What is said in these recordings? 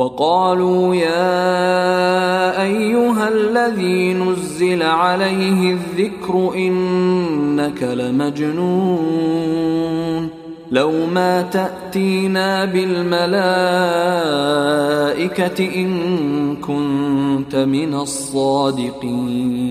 وقالوا يا أيها الذي نزل عليه الذكر إنك لمجنون لو ما تأتينا بالملائكة إن كنت من الصادقين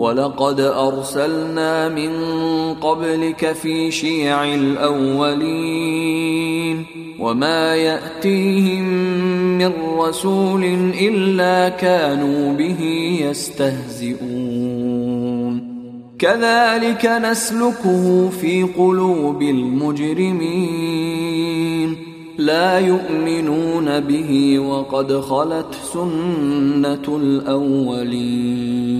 ولقد أرسلنا من قبلك في شيع الأولين وما يأتيهم من رسول إلا كانوا به يستهزئون. كذلك نسلكه في قلوب المجرمين. لا يؤمنون به وقد خلت سنة الأولين.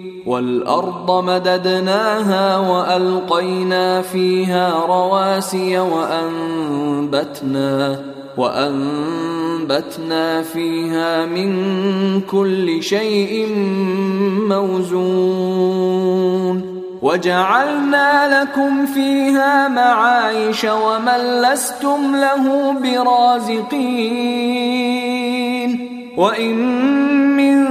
والأرض مددناها وألقينا فيها رواسي وأنبتنا وأنبتنا فيها من كل شيء موزون وجعلنا لكم فيها معايش ومن لستم له برازقين وإن من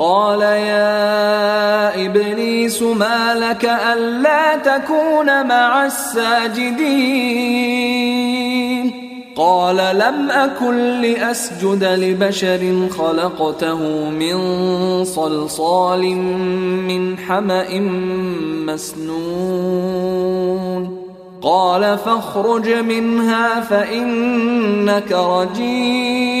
قال يا إبليس ما لك ألا تكون مع الساجدين؟ قال لم أكن لأسجد لبشر خلقته من صلصال من حمأ مسنون. قال فاخرج منها فإنك رجيم.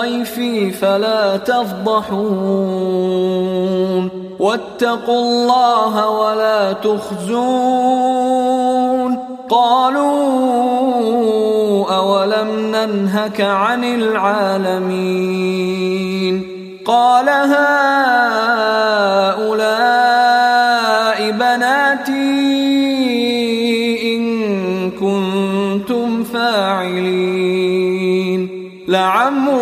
ضيفي فلا تفضحون. واتقوا الله ولا تخزون. قالوا أولم ننهك عن العالمين. قال هؤلاء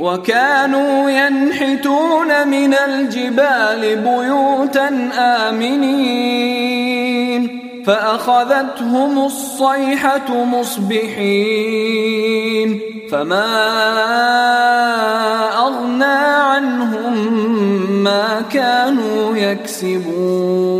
وكانوا ينحتون من الجبال بيوتا آمنين فأخذتهم الصيحة مصبحين فما أغنى عنهم ما كانوا يكسبون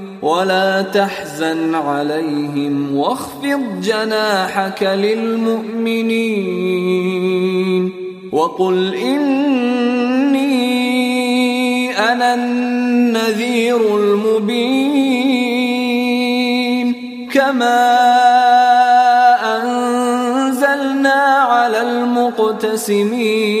ولا تحزن عليهم واخفض جناحك للمؤمنين وقل إني أنا النذير المبين كما أنزلنا على المقتسمين